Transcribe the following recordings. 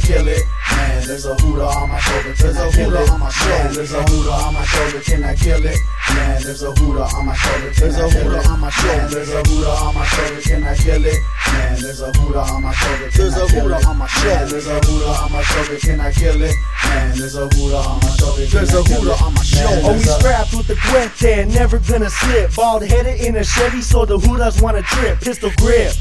kill it? Man, there's a hooter on my shoulder, can I kill it? Man, there's a hooter on my shoulder, can I kill it? Man, there's a hooter on my shoulder, There's I a hooter on my shoulder. There's a hooter on my shoulder, can I kill it? Man, there's a hooter on my shoulder, can There's I a hooter on my shoulder. there's a hooter on my shoulder, can I kill it? Man, there's a hooter on my shoulder, There's I a hooter on my shoulder. Always strapped with the cuete, never gonna slip. Bald headed in a Chevy, so the Hoodas wanna trip. Pistol grip.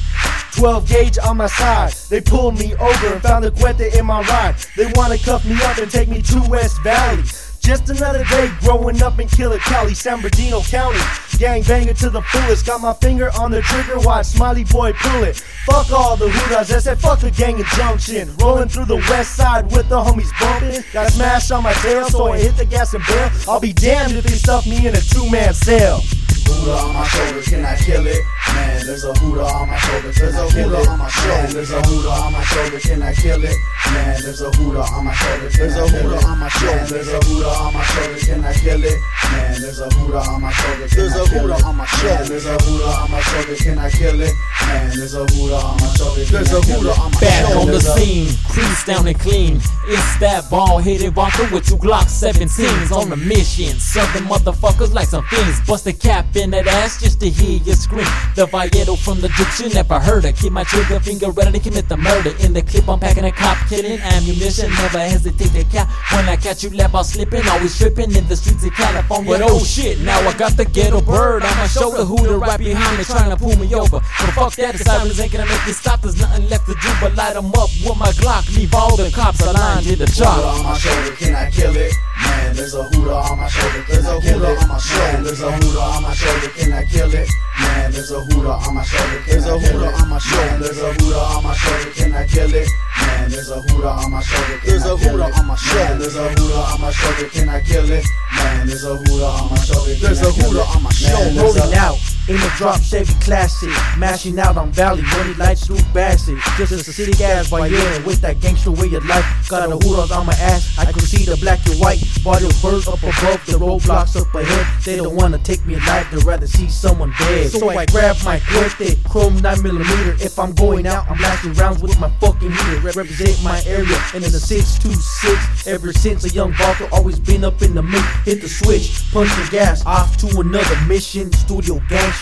12 gauge on my side. They pulled me over and found the cuete in my ride. They wanna cuff me up and take me to West Valley. Just another day growing up in Killer Cali, San Bernardino County. Gang banger to the fullest. Got my finger on the trigger, watch Smiley Boy pull it. Fuck all the hoodas, I said fuck the gang in Junction. Rolling through the west side with the homies bumping. Got smashed on my tail, so I hit the gas and bail. I'll be damned if they stuff me in a two man cell. hooter on my shoulders, can I kill it? There's a hooter on my shoulder, I kill it? on my shoulder. There's a hooter on my shoulder, can I kill it? Man, there's a hooter on my shoulder, There's a hooter on my shoulder. There's a hooter on my shoulder, on my shoulder, can There's I a kill it? on my Man, there's a hooter on my shoulder, can I kill it? Man, there's a hooter on my shoulder, can There's a kill on my Back on the scene, crease down and clean. It's that ball headed walker with two Glock 17s on a mission. Serving motherfuckers like some fiends. Bust a cap in that ass just to hear you scream. The Vallejo from the you never heard her. Keep my trigger finger ready to commit the murder. In the clip, I'm packing a cop, killing ammunition. Never hesitate to cap. When I catch you, left out slipping. Always tripping in the streets of California. But oh shit, now I got the ghetto bird on my shoulder. Hooter right behind me, trying to pull me over. But fuck that, the sirens ain't gonna make me stop. There's nothing left to do but light 'em up with my Glock. Leave all the cops aligned in the hooter chop. on my shoulder, can I kill it? Man, there's a hooter on my shoulder, can There's I a kill hooter it? on my shoulder. Man, there's a hooter on my shoulder, can I kill it? Man, there's a hooter on my shoulder, can There's I a kill hooter it? on my shoulder. Man, there's a hooter on my shoulder, can I kill it? Man, there's a hooter on my shoulder, can There's I a hooter it? on my Man, shoulder. there's a hooter on my shoulder, can I kill it? Man, there's a hooter on my shoulder, can There's I a hooter on my Man, shoulder. Rolling out in the drop Chevy Classic, mashing out on Valley, running lights through Bassett. Just a sick ass Vallejo with that gangster way of life. Got a hooters on my ass, I can see the black and white. Body bird up above, the roadblocks up ahead. They don't wanna take me alive, they'd rather see someone dead. So I grab my cuete, chrome 9mm. If I'm going out, I'm blasting rounds with my fucking heater. Represent my area, and in the 626. Ever since a young Barker, always been up in the mix. Hit the switch, punch the gas, off to another mission. Studio gangster,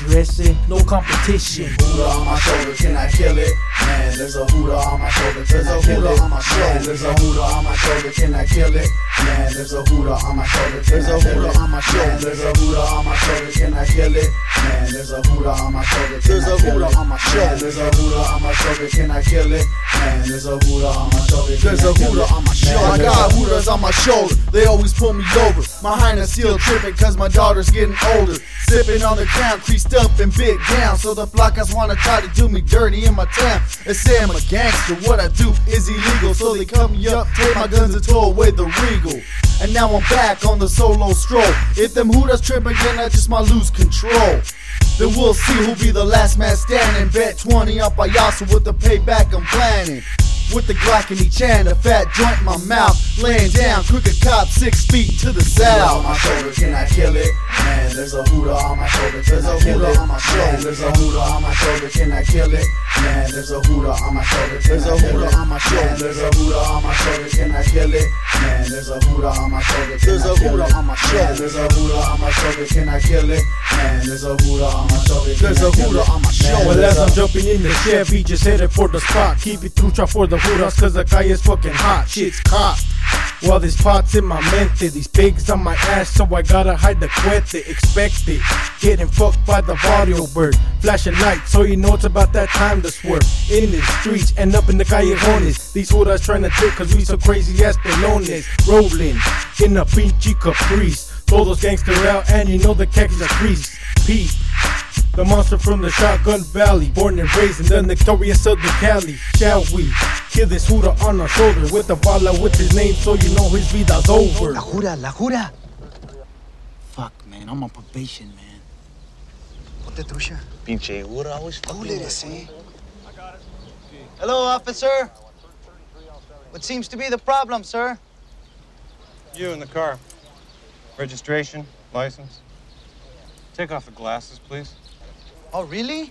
no competition. hooter on my shoulder, can I kill it? Man, there's a hooter on my shoulder, can I kill it? Man, there's a hooter on my shoulder, can I kill it? Man, there's a hooter on my shoulder, can There's I a hooter on my shoulder. Man, there's a hooter on my shoulder, can I kill it? Man, there's a hooter on my shoulder, can There's a hooter on my shoulder. Man, there's a hooter on my shoulder, can I kill it? Man, there's a hooter on my shoulder, can There's a hooter on my shoulder. I got hooters on my shoulder. They always pull me over. My highness still tripping cause my daughter's getting older. Sipping on the crown, creased up and big down. So the flockas wanna try to do me dirty in my town. They say I'm a gangster. What I do is illegal. So they cut me up, take my guns and tow away the And now I'm back on the solo stroll. If them hooters trip again, I just might lose control. Then we'll see who'll be the last man standing. Bet 20 up on Payaso with the payback I'm planning. With the Glock in each hand, a fat joint in my mouth. Laying down, crooked cop six feet to the hooter on south. my shoulder, can I kill it? Man, there's a hooter on my shoulder, can There's I a kill hooter it? on my shoulder. Man, there's a hooter on my shoulder, can I kill it? Man, there's a hooter on my shoulder, can There's I a kill hooter it? on my shoulder. Man, there's a hooter on my shoulder, can I kill it? Man, there's a hooter on my shoulder, There's I a kill hooter on my shoulder. There's a hooter on my shoulder, can I kill it? Man, there's a hooter on my shoulder, There's I a kill hooter on my Man, shoulder. Well, there's as a- I'm jumping in the Chevy, just headed for the spot. Keep it trucha for the hooters, cause the guy is fucking hot. Shit's cocked. While this pot's in my mente, these pigs on my ass, so I gotta hide the cuete. Expect it. Getting fucked by the barrio bird. Flashing lights, so you know it's about that time to swerve. In the streets and up in the callejones. These hooters trying to trick, cause we so crazy as pelones. Rolling in a pinche caprice. Throw those gangster out, and you know the khakis are creased. Peace. The monster from the Shotgun Valley, born and raised in the notorious Southern Cali. Shall we kill this hooter on our shoulder with a bala with his name so you know his vida's over? La jura, la jura. Fuck, man, I'm on probation, man. Ponte trucha. Pinche Ura, always Cool fucking. eres, eh? Hello, officer. What seems to be the problem, sir? You in the car. Registration, license. Take off the glasses, please. Oh, really?